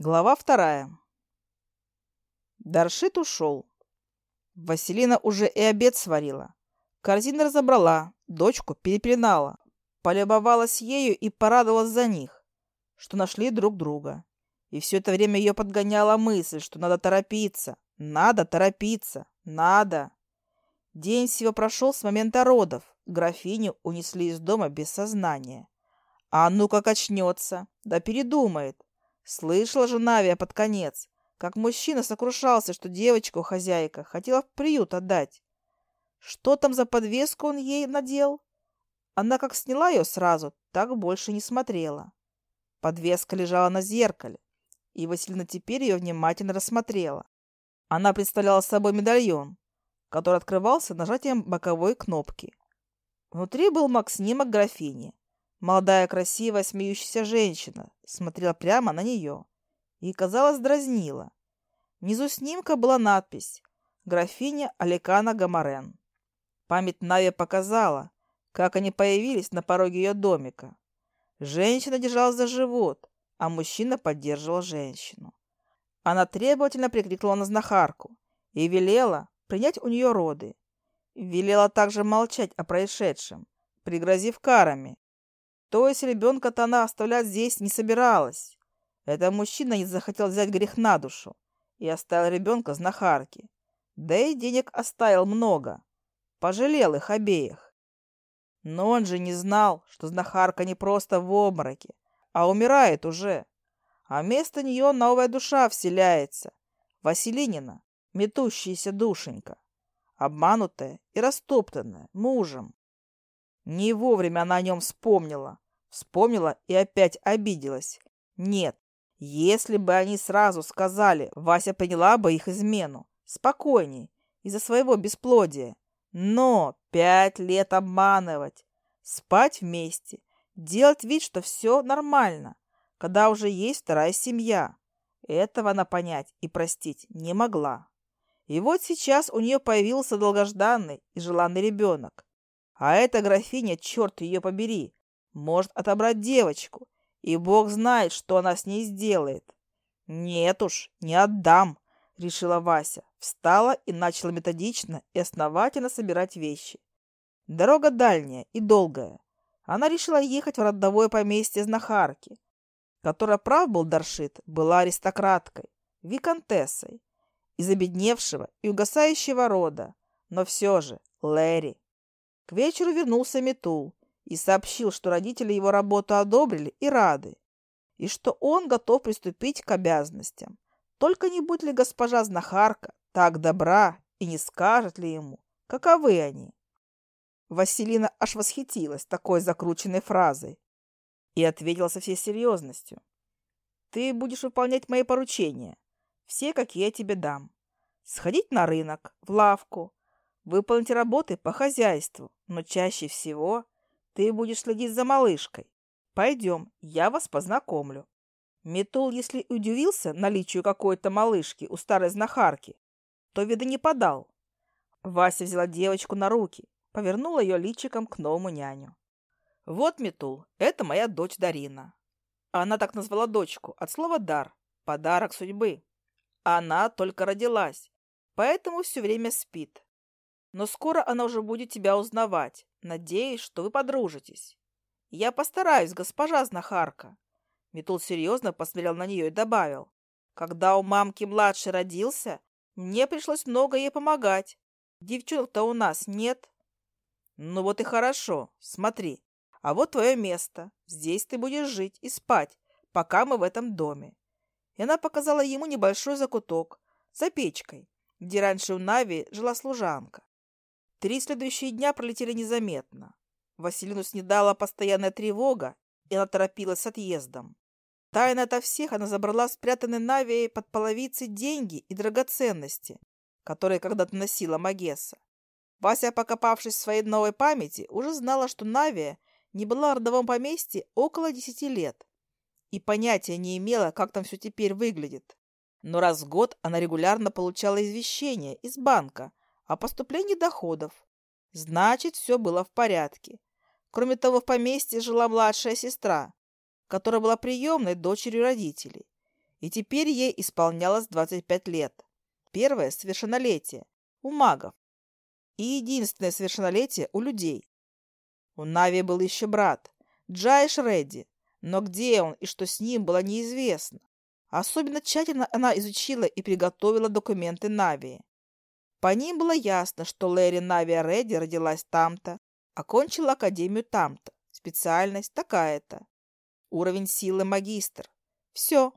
Глава вторая. Даршит ушел. Василина уже и обед сварила. Корзины разобрала, дочку перепеленала. Полюбовалась ею и порадовалась за них, что нашли друг друга. И все это время ее подгоняла мысль, что надо торопиться, надо торопиться, надо. День всего прошел с момента родов. Графиню унесли из дома без сознания. А ну как очнется, да передумает Слышала же Навия под конец, как мужчина сокрушался, что девочку хозяйка хотела в приют отдать. Что там за подвеску он ей надел? Она как сняла ее сразу, так больше не смотрела. Подвеска лежала на зеркале, и Василина теперь ее внимательно рассмотрела. Она представляла собой медальон, который открывался нажатием боковой кнопки. Внутри был маг графини, Молодая красивая смеющаяся женщина смотрела прямо на нее и, казалось, дразнила. Внизу снимка была надпись «Графиня Аликана Гамарен». Память Нави показала, как они появились на пороге ее домика. Женщина держалась за живот, а мужчина поддерживал женщину. Она требовательно прикрикнула на знахарку и велела принять у нее роды. Велела также молчать о происшедшем, пригрозив карами, то есть ребенка-то она оставлять здесь не собиралась. Это мужчина не захотел взять грех на душу и оставил ребенка знахарке. Да и денег оставил много. Пожалел их обеих. Но он же не знал, что знахарка не просто в обмороке, а умирает уже. А вместо нее новая душа вселяется. Василинина, метущаяся душенька, обманутая и растоптанная мужем. Не вовремя она о нем вспомнила. Вспомнила и опять обиделась. Нет, если бы они сразу сказали, Вася поняла бы их измену. Спокойней, из-за своего бесплодия. Но пять лет обманывать, спать вместе, делать вид, что все нормально, когда уже есть вторая семья. Этого она понять и простить не могла. И вот сейчас у нее появился долгожданный и желанный ребенок. А эта графиня, черт ее побери, может отобрать девочку, и бог знает, что она с ней сделает. Нет уж, не отдам, решила Вася. Встала и начала методично и основательно собирать вещи. Дорога дальняя и долгая. Она решила ехать в родовое поместье знахарки, которая, прав был Даршит, была аристократкой, виконтессой, из обедневшего и угасающего рода, но все же Лэри. К Вечеру вернулся Метул и сообщил, что родители его работу одобрили и рады, и что он готов приступить к обязанностям. Только не будет ли госпожа знахарка так добра и не скажет ли ему, каковы они? Василина аж восхитилась такой закрученной фразой и ответила со всей серьезностью. «Ты будешь выполнять мои поручения, все, какие я тебе дам. Сходить на рынок, в лавку, выполнить работы по хозяйству, но чаще всего ты будешь следить за малышкой. Пойдем, я вас познакомлю». Метол, если удивился наличию какой-то малышки у старой знахарки, то вида не подал. Вася взяла девочку на руки, повернула ее личиком к новому няню. «Вот, Метул, это моя дочь Дарина». Она так назвала дочку, от слова «дар», подарок судьбы. Она только родилась, поэтому все время спит. Но скоро она уже будет тебя узнавать. Надеюсь, что вы подружитесь. Я постараюсь, госпожа знахарка. Метул серьезно посмотрел на нее и добавил. Когда у мамки младший родился, мне пришлось много ей помогать. Девчонок-то у нас нет. Ну вот и хорошо. Смотри. А вот твое место. Здесь ты будешь жить и спать, пока мы в этом доме. И она показала ему небольшой закуток за печкой, где раньше у Нави жила служанка. Три следующие дня пролетели незаметно. Василину снедала постоянная тревога, и она торопилась с отъездом. Тайно ото всех она забрала спрятанные Навией под половицей деньги и драгоценности, которые когда-то носила Магесса. Вася, покопавшись в своей новой памяти, уже знала, что Навия не была в родовом поместье около десяти лет и понятия не имела, как там все теперь выглядит. Но раз в год она регулярно получала извещения из банка о поступлении доходов. Значит, все было в порядке. Кроме того, в поместье жила младшая сестра, которая была приемной дочерью родителей. И теперь ей исполнялось 25 лет. Первое – совершеннолетие у магов. И единственное совершеннолетие у людей. У Нави был еще брат – Джайш Редди. Но где он и что с ним было неизвестно. Особенно тщательно она изучила и приготовила документы Навии. По ним было ясно, что Лэри Навиа Редди родилась там-то, окончила а академию там-то, специальность такая-то. Уровень силы магистр. Все.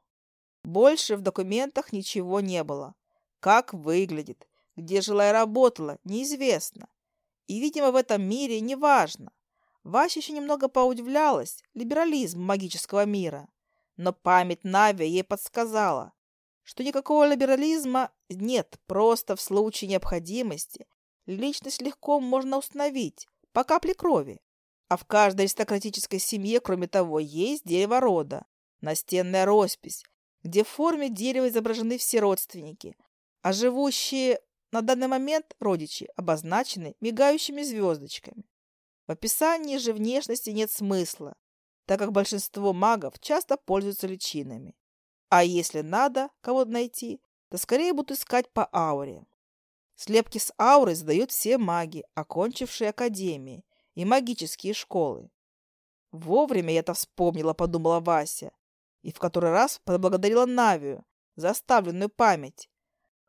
Больше в документах ничего не было. Как выглядит, где жила и работала, неизвестно. И, видимо, в этом мире неважно. Вася еще немного поудивлялась либерализм магического мира. Но память Нави ей подсказала, что никакого либерализма нет, просто в случае необходимости личность легко можно установить по капле крови. А в каждой аристократической семье, кроме того, есть дерево рода, настенная роспись, где в форме дерева изображены все родственники, а живущие на данный момент родичи обозначены мигающими звездочками. В описании же внешности нет смысла, так как большинство магов часто пользуются личинами. А если надо кого-то найти, то скорее будут искать по ауре. Слепки с аурой задают все маги, окончившие академии и магические школы. Вовремя я это вспомнила, подумала Вася, и в который раз поблагодарила Навию за оставленную память.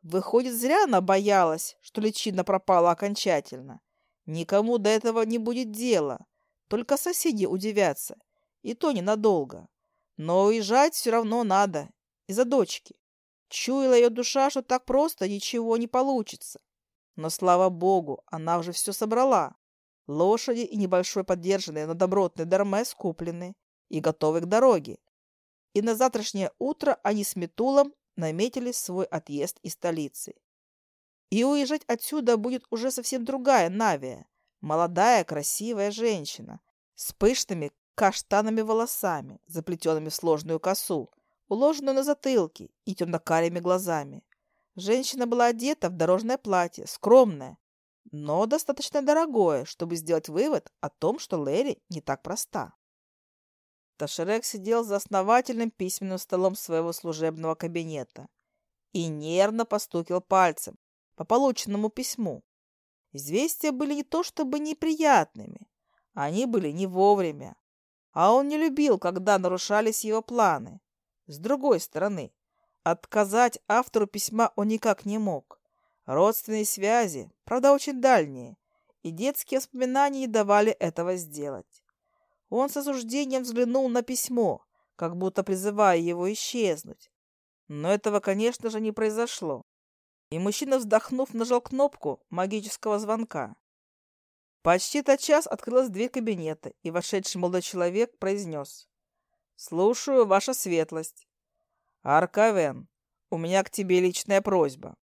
Выходит, зря она боялась, что личина пропала окончательно. Никому до этого не будет дела, только соседи удивятся, и то ненадолго. Но уезжать все равно надо. Из-за дочки. Чуяла ее душа, что так просто ничего не получится. Но, слава богу, она уже все собрала. Лошади и небольшой поддержанные на добротный дарме скуплены и готовы к дороге. И на завтрашнее утро они с Метулом наметили свой отъезд из столицы. И уезжать отсюда будет уже совсем другая Навия. Молодая, красивая женщина с пышными каштанными волосами, заплетенными в сложную косу, уложенную на затылке и темнокарими глазами. Женщина была одета в дорожное платье, скромное, но достаточно дорогое, чтобы сделать вывод о том, что Лэри не так проста. Ташерек сидел за основательным письменным столом своего служебного кабинета и нервно постукил пальцем по полученному письму. Известия были не то чтобы неприятными, они были не вовремя, а он не любил, когда нарушались его планы. С другой стороны, отказать автору письма он никак не мог. Родственные связи, правда, очень дальние, и детские воспоминания не давали этого сделать. Он с осуждением взглянул на письмо, как будто призывая его исчезнуть. Но этого, конечно же, не произошло. И мужчина, вздохнув, нажал кнопку магического звонка. Почти тотчас открылась дверь кабинета, и вошедший молодой человек произнес. «Слушаю, ваша светлость». «Аркавен, у меня к тебе личная просьба».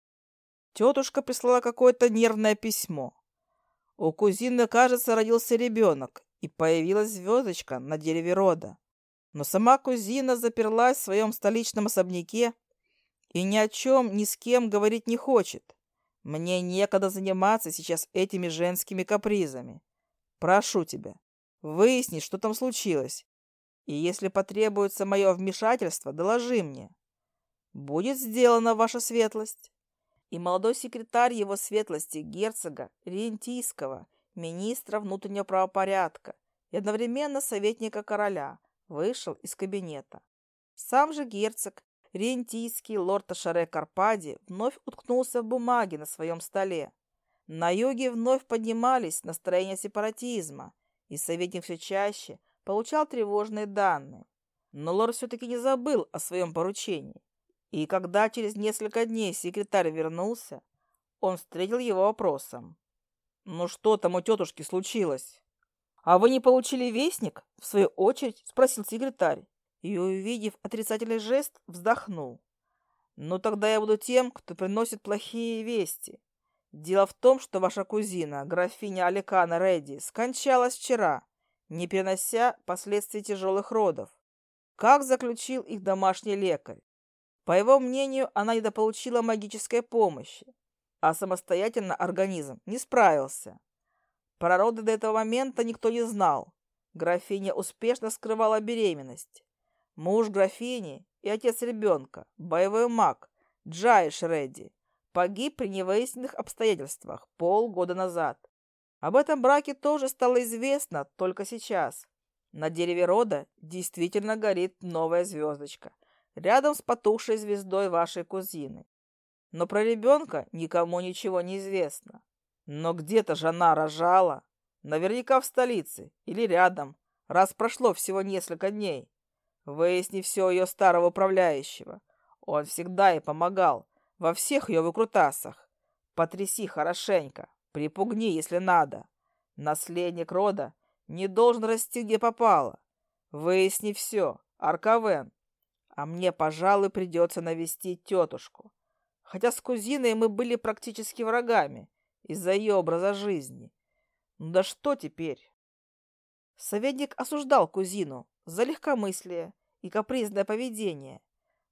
Тетушка прислала какое-то нервное письмо. У кузины, кажется, родился ребенок, и появилась звездочка на дереве рода. Но сама кузина заперлась в своем столичном особняке и ни о чем, ни с кем говорить не хочет. Мне некогда заниматься сейчас этими женскими капризами. Прошу тебя, выясни, что там случилось. И если потребуется мое вмешательство, доложи мне. Будет сделана ваша светлость. И молодой секретарь его светлости герцога Рентийского, министра внутреннего правопорядка и одновременно советника короля, вышел из кабинета. Сам же герцог Рентийский лорд Ашаре Карпади вновь уткнулся в бумаги на своем столе. На юге вновь поднимались настроения сепаратизма, и советник все чаще получал тревожные данные. Но лорд все-таки не забыл о своем поручении. И когда через несколько дней секретарь вернулся, он встретил его вопросом. «Ну что там у тетушки случилось?» «А вы не получили вестник?» — в свою очередь спросил секретарь. И увидев отрицательный жест, вздохнул. Но «Ну, тогда я буду тем, кто приносит плохие вести. Дело в том, что ваша кузина, графиня Аликана Редди, скончалась вчера, не перенося последствий тяжелых родов, как заключил их домашний лекарь. По его мнению, она недополучила магической помощи, а самостоятельно организм не справился. Про роды до этого момента никто не знал. Графиня успешно скрывала беременность. Муж графини и отец ребенка, боевой маг Джай Шредди, погиб при невыясненных обстоятельствах полгода назад. Об этом браке тоже стало известно только сейчас. На дереве рода действительно горит новая звездочка, рядом с потухшей звездой вашей кузины. Но про ребенка никому ничего не известно. Но где-то жена рожала. Наверняка в столице или рядом, раз прошло всего несколько дней. Выясни все ее старого управляющего. Он всегда и помогал. Во всех ее выкрутасах. Потряси хорошенько. Припугни, если надо. Наследник рода не должен расти, где попало. Выясни все, Аркавен. А мне, пожалуй, придется навестить тетушку. Хотя с кузиной мы были практически врагами из-за ее образа жизни. Ну да что теперь? Советник осуждал кузину за легкомыслие и капризное поведение.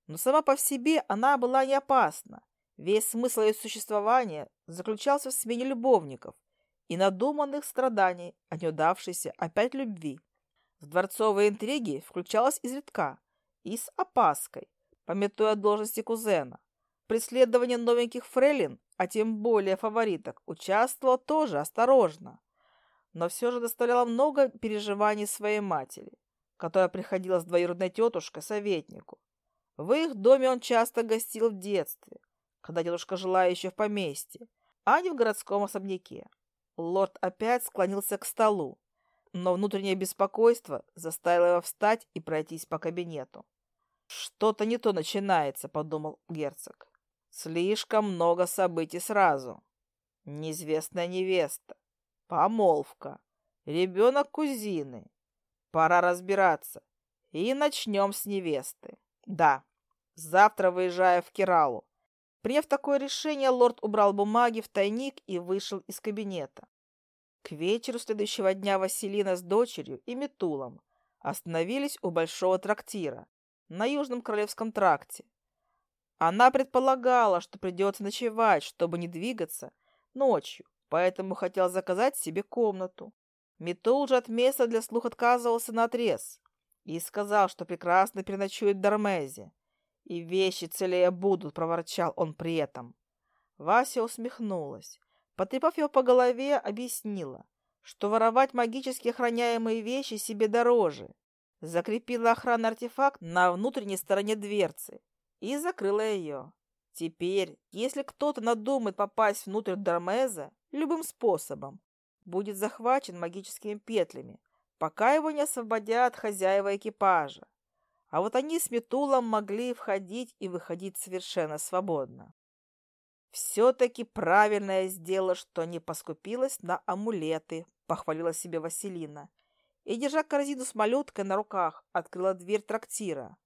Но сама по себе она была не опасна. Весь смысл ее существования заключался в смене любовников и надуманных страданий о неудавшейся опять любви. В дворцовые интриги включалась изредка и с опаской, пометуя должности кузена. Преследование новеньких фрейлин, а тем более фавориток, участвовало тоже осторожно, но все же доставляло много переживаний своей матери которая приходилась двоюродной тетушкой, советнику. В их доме он часто гостил в детстве, когда дедушка жила еще в поместье, а не в городском особняке. Лорд опять склонился к столу, но внутреннее беспокойство заставило его встать и пройтись по кабинету. «Что-то не то начинается», — подумал герцог. «Слишком много событий сразу. Неизвестная невеста, помолвка, ребенок кузины, Пора разбираться. И начнем с невесты. Да, завтра выезжаю в Киралу. Приняв такое решение, лорд убрал бумаги в тайник и вышел из кабинета. К вечеру следующего дня Василина с дочерью и Метулом остановились у большого трактира на Южном Королевском тракте. Она предполагала, что придется ночевать, чтобы не двигаться, ночью, поэтому хотела заказать себе комнату. Метул же от места для слух отказывался наотрез и сказал, что прекрасно переночует в Дармезе. И вещи целее будут, проворчал он при этом. Вася усмехнулась. Потрепав его по голове, объяснила, что воровать магически охраняемые вещи себе дороже. Закрепила охранный артефакт на внутренней стороне дверцы и закрыла ее. Теперь, если кто-то надумает попасть внутрь Дармеза любым способом, будет захвачен магическими петлями, пока его не освободят хозяева экипажа. А вот они с Метулом могли входить и выходить совершенно свободно. «Все-таки правильно я сделала, что не поскупилась на амулеты», — похвалила себе Василина. И, держа корзину с малюткой на руках, открыла дверь трактира.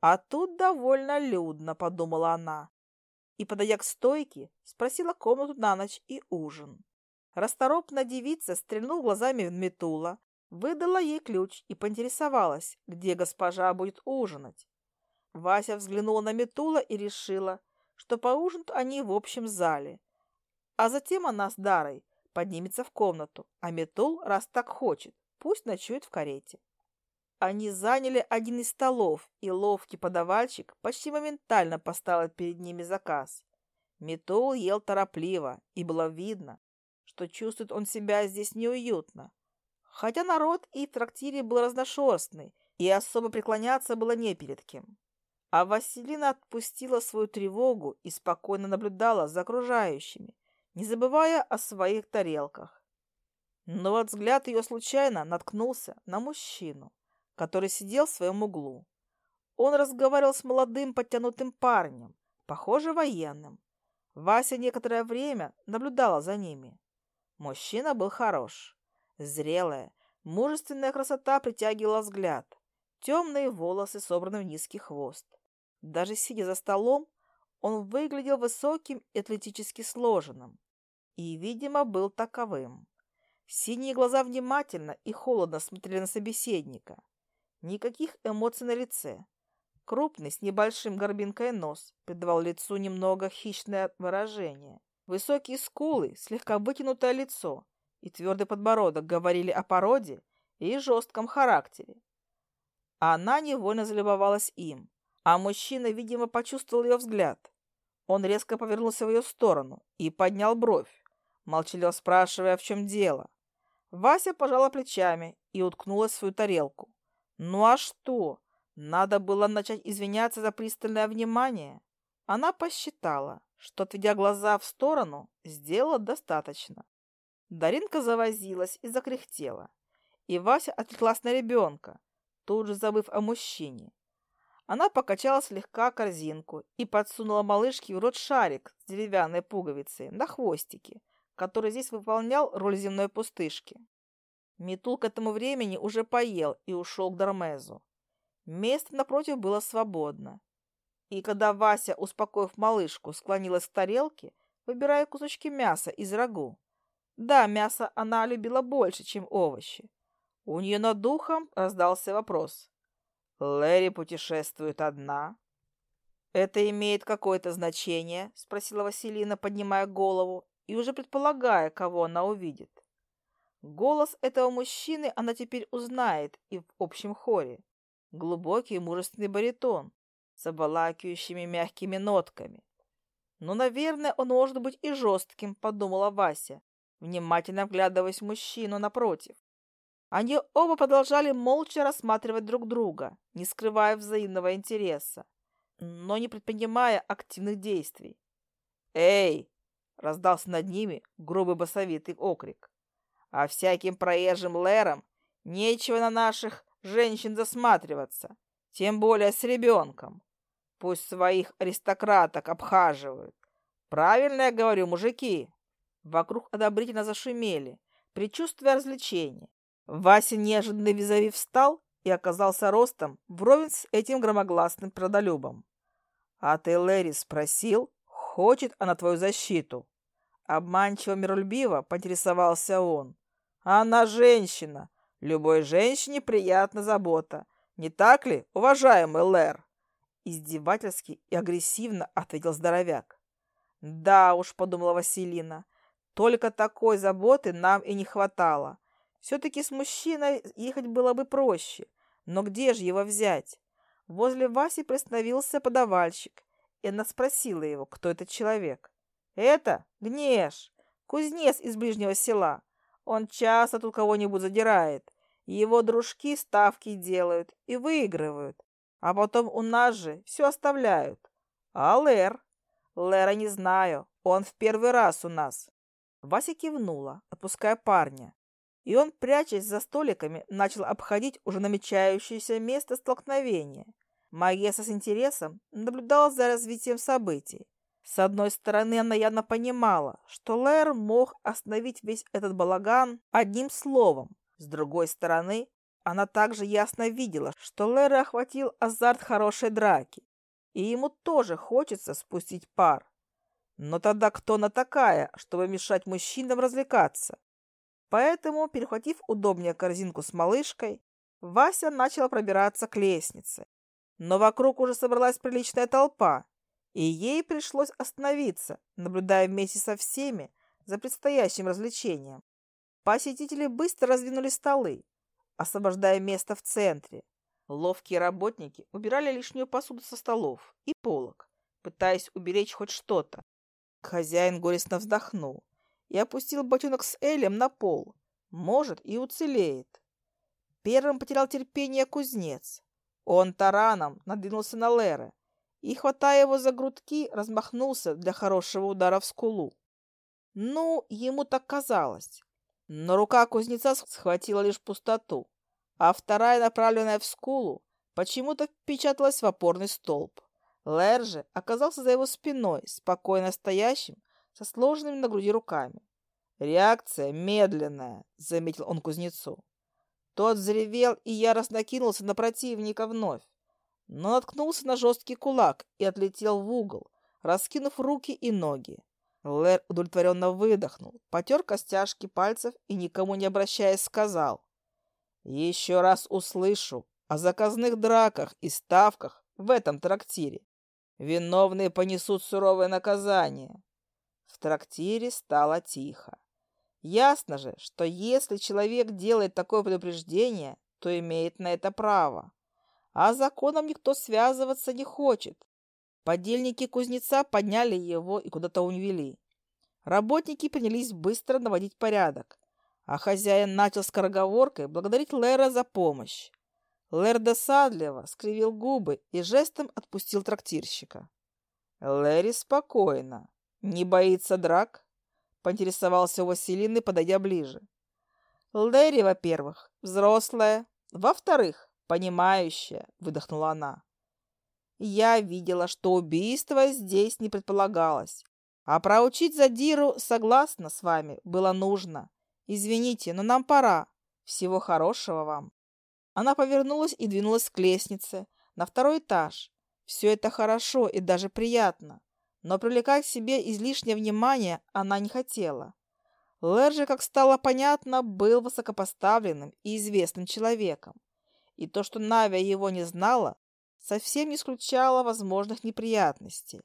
«А тут довольно людно», — подумала она. И, подойдя к стойке, спросила комнату на ночь и ужин. Расторопная девица стрельнул глазами в Метула, выдала ей ключ и поинтересовалась, где госпожа будет ужинать. Вася взглянула на Метула и решила, что поужинут они в общем зале. А затем она с Дарой поднимется в комнату, а Метул, раз так хочет, пусть ночует в карете. Они заняли один из столов, и ловкий подавальщик почти моментально поставил перед ними заказ. Метул ел торопливо, и было видно, что чувствует он себя здесь неуютно. Хотя народ и в трактире был разношерстный, и особо преклоняться было не перед кем. А Василина отпустила свою тревогу и спокойно наблюдала за окружающими, не забывая о своих тарелках. Но вот взгляд ее случайно наткнулся на мужчину, который сидел в своем углу. Он разговаривал с молодым подтянутым парнем, похоже, военным. Вася некоторое время наблюдала за ними. Мужчина был хорош. Зрелая, мужественная красота притягивала взгляд. Темные волосы собраны в низкий хвост. Даже сидя за столом, он выглядел высоким и атлетически сложенным. И, видимо, был таковым. Синие глаза внимательно и холодно смотрели на собеседника. Никаких эмоций на лице. Крупный, с небольшим горбинкой нос придавал лицу немного хищное выражение – Высокие скулы, слегка вытянутое лицо и твердый подбородок говорили о породе и жестком характере. Она невольно залюбовалась им, а мужчина, видимо, почувствовал ее взгляд. Он резко повернулся в ее сторону и поднял бровь, молчаливо спрашивая, в чем дело. Вася пожала плечами и уткнулась в свою тарелку. «Ну а что? Надо было начать извиняться за пристальное внимание». Она посчитала, что, отведя глаза в сторону, сделала достаточно. Даринка завозилась и закряхтела. И Вася отвлеклась на ребенка, тут же забыв о мужчине. Она покачала слегка корзинку и подсунула малышке в рот шарик с деревянной пуговицей на хвостике, который здесь выполнял роль земной пустышки. Метул к этому времени уже поел и ушел к Дармезу. Место напротив было свободно, и когда Вася, успокоив малышку, склонилась к тарелке, выбирая кусочки мяса из рагу. Да, мясо она любила больше, чем овощи. У нее над духом раздался вопрос. «Лэри путешествует одна?» «Это имеет какое-то значение?» — спросила Василина, поднимая голову и уже предполагая, кого она увидит. Голос этого мужчины она теперь узнает и в общем хоре. Глубокий мужественный баритон, с обволакивающими мягкими нотками. «Ну, наверное, он может быть и жестким», — подумала Вася, внимательно вглядываясь в мужчину напротив. Они оба продолжали молча рассматривать друг друга, не скрывая взаимного интереса, но не предпринимая активных действий. «Эй!» — раздался над ними грубый басовитый окрик. «А всяким проезжим лэром нечего на наших женщин засматриваться, тем более с ребенком. Пусть своих аристократок обхаживают. Правильно я говорю, мужики. Вокруг одобрительно зашумели, предчувствуя развлечения. Вася неожиданно визави встал и оказался ростом вровень с этим громогласным продолюбом. А ты, Лэри, спросил, хочет она твою защиту? Обманчиво миролюбиво поинтересовался он. Она женщина. Любой женщине приятна забота. Не так ли, уважаемый Лэр? издевательски и агрессивно ответил здоровяк. «Да уж», — подумала Василина, — «только такой заботы нам и не хватало. Все-таки с мужчиной ехать было бы проще, но где же его взять?» Возле Васи пристановился подавальщик, и она спросила его, кто этот человек. «Это Гнеш, кузнец из ближнего села. Он часто тут кого-нибудь задирает, его дружки ставки делают и выигрывают. А потом у нас же все оставляют. А Лэр? Лэра не знаю. Он в первый раз у нас. Вася кивнула, отпуская парня. И он, прячась за столиками, начал обходить уже намечающееся место столкновения. Магесса с интересом наблюдала за развитием событий. С одной стороны, она явно понимала, что Лэр мог остановить весь этот балаган одним словом. С другой стороны, она также ясно видела, что Лера охватил азарт хорошей драки, и ему тоже хочется спустить пар. Но тогда кто она такая, чтобы мешать мужчинам развлекаться? Поэтому, перехватив удобнее корзинку с малышкой, Вася начал пробираться к лестнице. Но вокруг уже собралась приличная толпа, и ей пришлось остановиться, наблюдая вместе со всеми за предстоящим развлечением. Посетители быстро раздвинули столы, освобождая место в центре. Ловкие работники убирали лишнюю посуду со столов и полок, пытаясь уберечь хоть что-то. Хозяин горестно вздохнул и опустил ботинок с Элем на пол. Может, и уцелеет. Первым потерял терпение кузнец. Он тараном надвинулся на Лера и, хватая его за грудки, размахнулся для хорошего удара в скулу. Ну, ему так казалось. Но рука кузнеца схватила лишь пустоту, а вторая, направленная в скулу, почему-то впечаталась в опорный столб. Лэр же оказался за его спиной, спокойно стоящим, со сложенными на груди руками. «Реакция медленная», — заметил он кузнецу. Тот взревел и яростно Лэр удовлетворенно выдохнул, потер костяшки пальцев и, никому не обращаясь, сказал. «Еще раз услышу о заказных драках и ставках в этом трактире. Виновные понесут суровое наказание». В трактире стало тихо. Ясно же, что если человек делает такое предупреждение, то имеет на это право. А законом никто связываться не хочет, Подельники кузнеца подняли его и куда-то увели. Работники принялись быстро наводить порядок, а хозяин начал скороговоркой благодарить Лэра за помощь. Лэр досадливо скривил губы и жестом отпустил трактирщика. Лэри спокойно. Не боится драк? Поинтересовался у Василины, подойдя ближе. Лэри, во-первых, взрослая. Во-вторых, понимающая, выдохнула она. я видела, что убийство здесь не предполагалось. А проучить задиру, согласно с вами, было нужно. Извините, но нам пора. Всего хорошего вам. Она повернулась и двинулась к лестнице, на второй этаж. Все это хорошо и даже приятно, но привлекать к себе излишнее внимание она не хотела. Лэр же, как стало понятно, был высокопоставленным и известным человеком. И то, что Навя его не знала, совсем не исключала возможных неприятностей.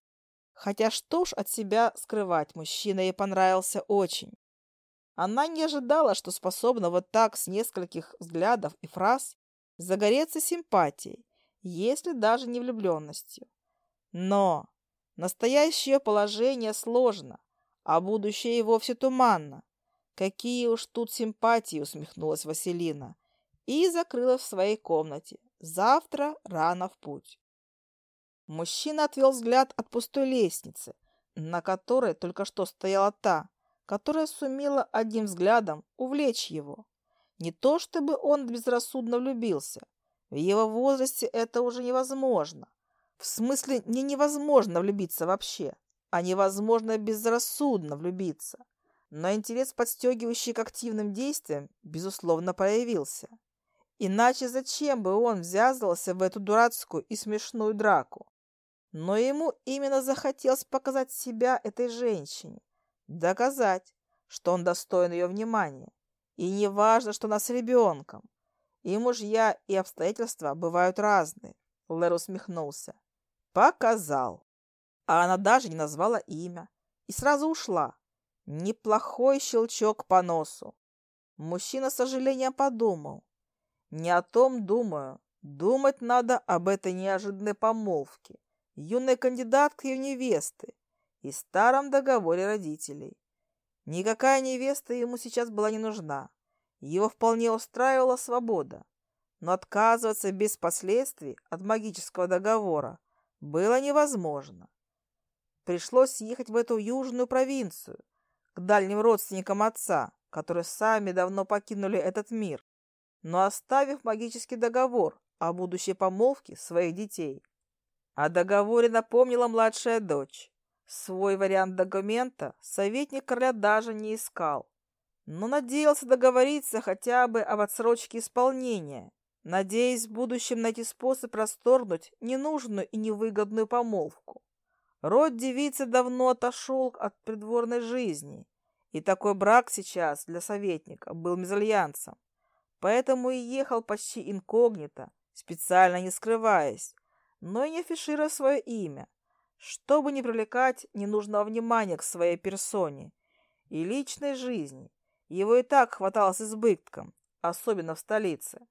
Хотя что ж от себя скрывать, мужчина ей понравился очень. Она не ожидала, что способна вот так с нескольких взглядов и фраз загореться симпатией, если даже не влюбленностью. Но настоящее положение сложно, а будущее и вовсе туманно. Какие уж тут симпатии, усмехнулась Василина и закрыла в своей комнате, Завтра рано в путь. Мужчина отвел взгляд от пустой лестницы, на которой только что стояла та, которая сумела одним взглядом увлечь его. Не то чтобы он безрассудно влюбился. В его возрасте это уже невозможно. В смысле, не невозможно влюбиться вообще, а невозможно безрассудно влюбиться. Но интерес, подстегивающий к активным действиям, безусловно, появился. Иначе зачем бы он ввязывался в эту дурацкую и смешную драку? Но ему именно захотелось показать себя этой женщине, доказать, что он достоин ее внимания. И не важно, что она с ребенком. И мужья, и обстоятельства бывают разные. Лэр усмехнулся. Показал. А она даже не назвала имя. И сразу ушла. Неплохой щелчок по носу. Мужчина с сожалением подумал, Не о том думаю. Думать надо об этой неожиданной помолвке юной кандидаткой в невесты и старом договоре родителей. Никакая невеста ему сейчас была не нужна. Его вполне устраивала свобода. Но отказываться без последствий от магического договора было невозможно. Пришлось ехать в эту южную провинцию, к дальним родственникам отца, которые сами давно покинули этот мир, но оставив магический договор о будущей помолвке своих детей. О договоре напомнила младшая дочь. Свой вариант документа советник короля даже не искал, но надеялся договориться хотя бы об отсрочке исполнения, надеясь в будущем найти способ расторгнуть ненужную и невыгодную помолвку. Род девицы давно отошел от придворной жизни, и такой брак сейчас для советника был мезальянсом, поэтому и ехал почти инкогнито, специально не скрываясь, но и не афишируя свое имя, чтобы не привлекать ненужного внимания к своей персоне и личной жизни. Его и так хватало с избытком, особенно в столице.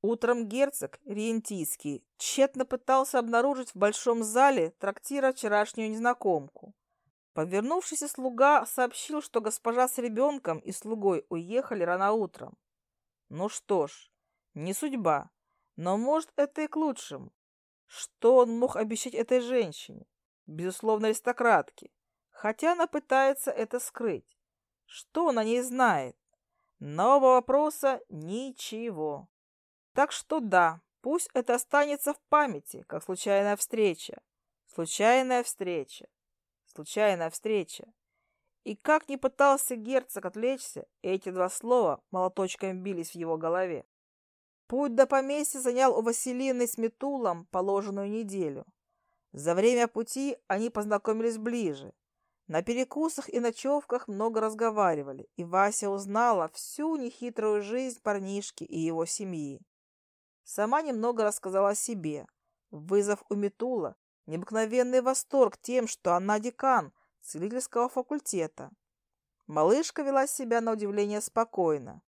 Утром герцог Риентийский тщетно пытался обнаружить в большом зале трактира вчерашнюю незнакомку. Повернувшийся слуга сообщил, что госпожа с ребенком и слугой уехали рано утром. Ну что ж, не судьба, но может это и к лучшему. Что он мог обещать этой женщине? Безусловно, аристократке. Хотя она пытается это скрыть. Что он о ней знает? Нового вопроса ничего. Так что да, пусть это останется в памяти, как случайная встреча. Случайная встреча. Случайная встреча. И как ни пытался герцог отвлечься, эти два слова молоточком бились в его голове. Путь до поместья занял у Василины с Метулом положенную неделю. За время пути они познакомились ближе. На перекусах и ночевках много разговаривали, и Вася узнала всю нехитрую жизнь парнишки и его семьи. Сама немного рассказала о себе. Вызов у Метула, необыкновенный восторг тем, что она декан, целительского факультета. Малышка вела себя на удивление спокойно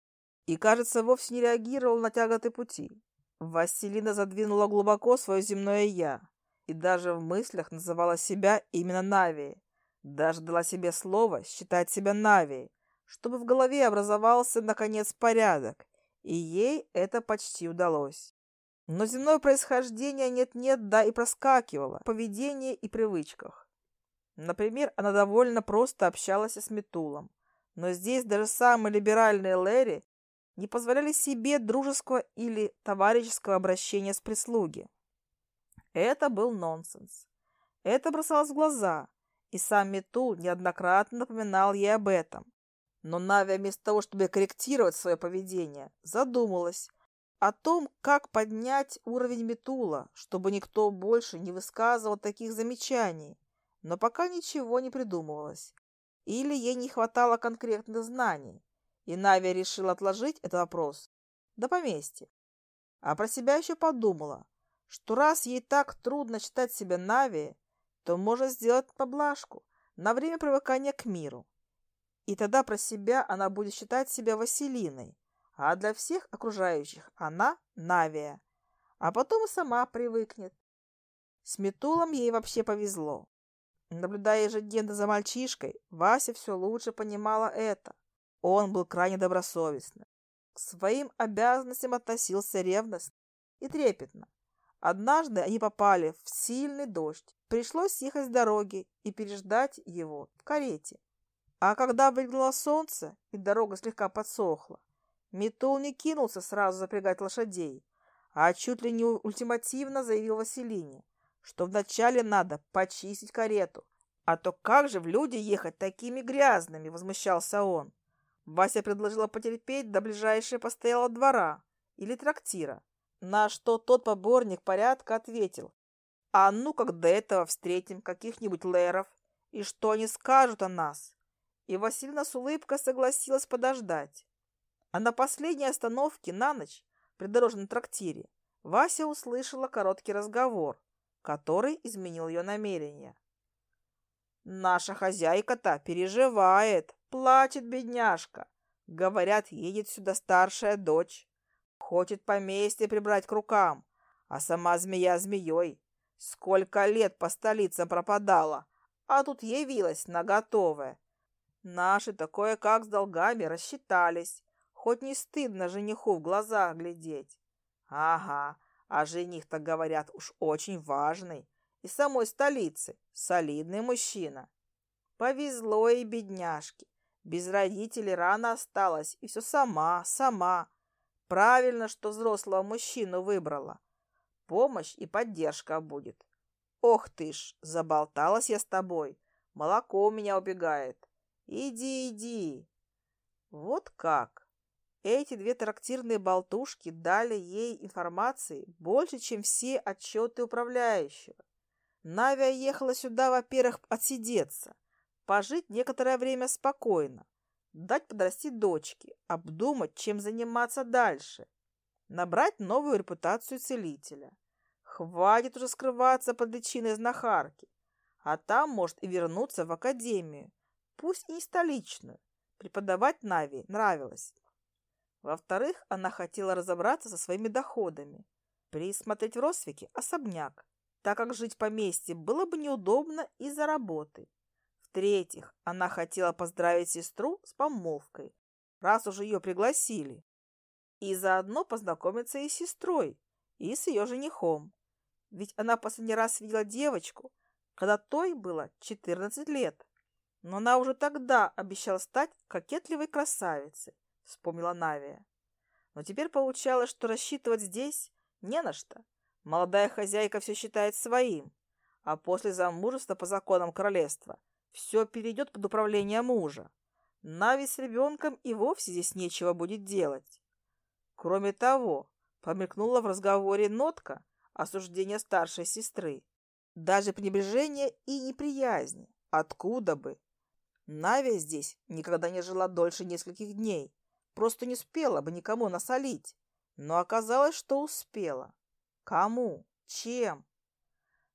и, кажется, вовсе не реагировала на тяготы пути. Василина задвинула глубоко свое земное «я» и даже в мыслях называла себя именно Навией. Даже дала себе слово считать себя Навией, чтобы в голове образовался, наконец, порядок, и ей это почти удалось. Но земное происхождение нет-нет, да и проскакивало в поведении и привычках. Например, она довольно просто общалась с Метулом. Но здесь даже самые либеральные Лэри не позволяли себе дружеского или товарищеского обращения с прислуги. Это был нонсенс. Это бросалось в глаза, и сам Метул неоднократно напоминал ей об этом. Но Нави, вместо того, чтобы корректировать свое поведение, задумалась о том, как поднять уровень Метула, чтобы никто больше не высказывал таких замечаний но пока ничего не придумывалось. Или ей не хватало конкретных знаний, и Навия решила отложить этот вопрос до поместья. А про себя еще подумала, что раз ей так трудно считать себя Нави, то можно сделать поблажку на время привыкания к миру. И тогда про себя она будет считать себя Василиной, а для всех окружающих она Навия, а потом и сама привыкнет. С Метулом ей вообще повезло. Наблюдая ежедневно за мальчишкой, Вася все лучше понимала это. Он был крайне добросовестным. К своим обязанностям относился ревностно и трепетно. Однажды они попали в сильный дождь. Пришлось съехать с дороги и переждать его в карете. А когда выглянуло солнце и дорога слегка подсохла, Метул не кинулся сразу запрягать лошадей, а чуть ли не ультимативно заявил Василине – что вначале надо почистить карету. А то как же в люди ехать такими грязными, возмущался он. Вася предложила потерпеть до ближайшего постоялого двора или трактира, на что тот поборник порядка ответил. А ну как до этого встретим каких-нибудь лэров, и что они скажут о нас? И Васильевна с улыбкой согласилась подождать. А на последней остановке на ночь, придорожном трактире, Вася услышала короткий разговор который изменил ее намерение. «Наша хозяйка-то переживает, плачет бедняжка. Говорят, едет сюда старшая дочь. Хочет поместье прибрать к рукам, а сама змея змеей. Сколько лет по столице пропадала, а тут явилась на готовое. наши такое как с долгами рассчитались, хоть не стыдно жениху в глаза глядеть. Ага, о жених-то говорят уж очень важный, и самой столицы, солидный мужчина. Повезло и бедняжке. Без родителей рано осталась, и все сама, сама. Правильно, что взрослого мужчину выбрала. Помощь и поддержка будет. Ох ты ж, заболталась я с тобой. Молоко у меня убегает. Иди, иди. Вот как. Эти две трактирные болтушки дали ей информации больше, чем все отчеты управляющего. Навия ехала сюда, во-первых, отсидеться, пожить некоторое время спокойно, дать подрасти дочке, обдумать, чем заниматься дальше, набрать новую репутацию целителя. Хватит уже скрываться под личиной знахарки, а там, может, и вернуться в академию, пусть и не столичную. Преподавать Нави нравилось. Во-вторых, она хотела разобраться со своими доходами, присмотреть в Росвике особняк, так как жить в поместье было бы неудобно из-за работы. В-третьих, она хотела поздравить сестру с помолвкой, раз уже ее пригласили, и заодно познакомиться и с сестрой, и с ее женихом. Ведь она последний раз видела девочку, когда той было 14 лет. Но она уже тогда обещала стать кокетливой красавицей вспомнила Навия. Но теперь получалось, что рассчитывать здесь не на что. Молодая хозяйка все считает своим, а после замужества по законам королевства все перейдет под управление мужа. Нави с ребенком и вовсе здесь нечего будет делать. Кроме того, помелькнула в разговоре нотка осуждения старшей сестры. Даже пренебрежение и неприязнь. Откуда бы? Навия здесь никогда не жила дольше нескольких дней, Просто не успела бы никому насолить. Но оказалось, что успела. Кому? Чем?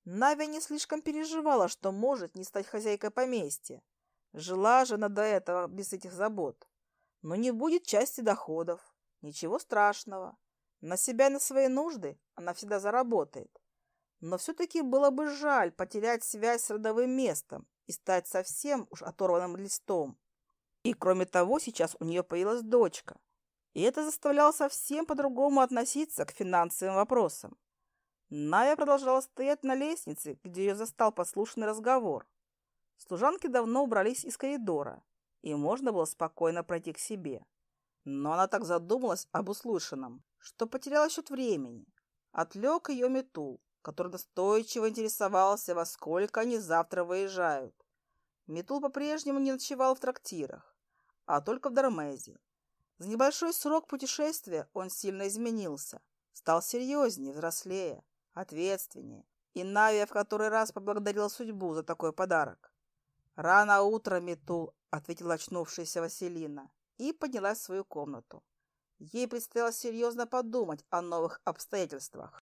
Навя не слишком переживала, что может не стать хозяйкой поместья. Жила жена до этого без этих забот. Но не будет части доходов. Ничего страшного. На себя и на свои нужды она всегда заработает. Но все-таки было бы жаль потерять связь с родовым местом и стать совсем уж оторванным листом. И кроме того, сейчас у нее появилась дочка. И это заставляло совсем по-другому относиться к финансовым вопросам. Навя продолжала стоять на лестнице, где ее застал послушный разговор. Служанки давно убрались из коридора, и можно было спокойно пройти к себе. Но она так задумалась об услышанном, что потеряла счет времени. Отлег ее метул, который настойчиво интересовался, во сколько они завтра выезжают. Метул по-прежнему не ночевал в трактирах а только в Дармезе. За небольшой срок путешествия он сильно изменился, стал серьезнее, взрослее, ответственнее, и Навия в который раз поблагодарила судьбу за такой подарок. «Рано утро, Метул», — ответила очнувшаяся Василина, и поднялась в свою комнату. Ей предстояло серьезно подумать о новых обстоятельствах.